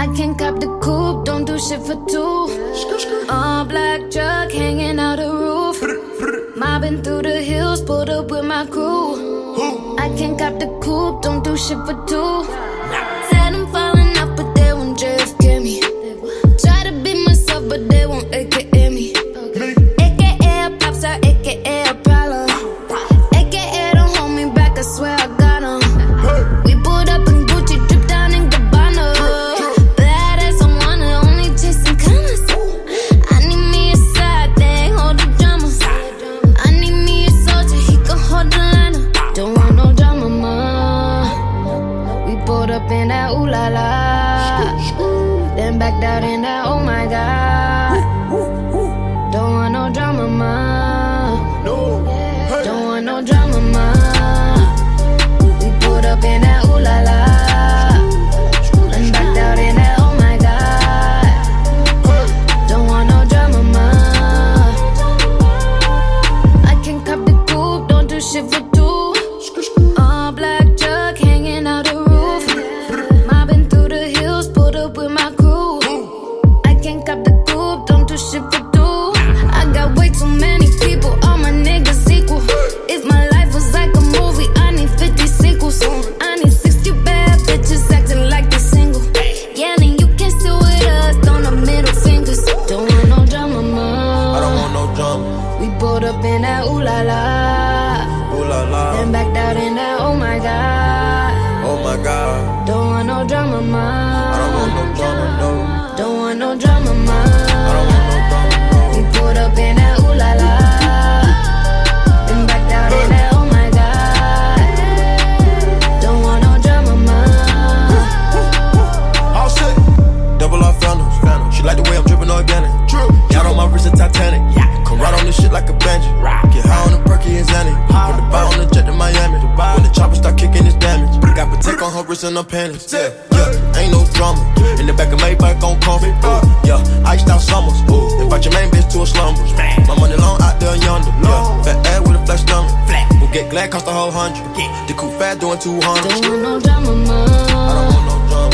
I can't cop the coupe, don't do shit for two. All black truck hanging out the roof. Mobbing through the hills, pulled up with my crew. I can't cop the coupe, don't do shit for two. Up in that ooh la la. Then backed out in that oh my god. Drama, ma. I don't want no drama, no. Don't want no drama, ma. I don't want no drama, no. We pulled up in that ooh la la. Then backed out in that oh my god. Don't want no drama, ma. All set. Double off phantoms. She like the way I'm dripping organic. True. Yacht on my wrist a Titanic. Wrist and her panties. Yeah, yeah. Ain't no drama. In the back of Maybach on comfy. Ooh, yeah. Iced out summers. Ooh. Invite your main bitch to a slumber. My money long out there yonder. Yeah. Fat ass with a flat stomach. Who get glad cost a whole hundred. The coupe fat doing 200. Don't want no drama, ma. I don't want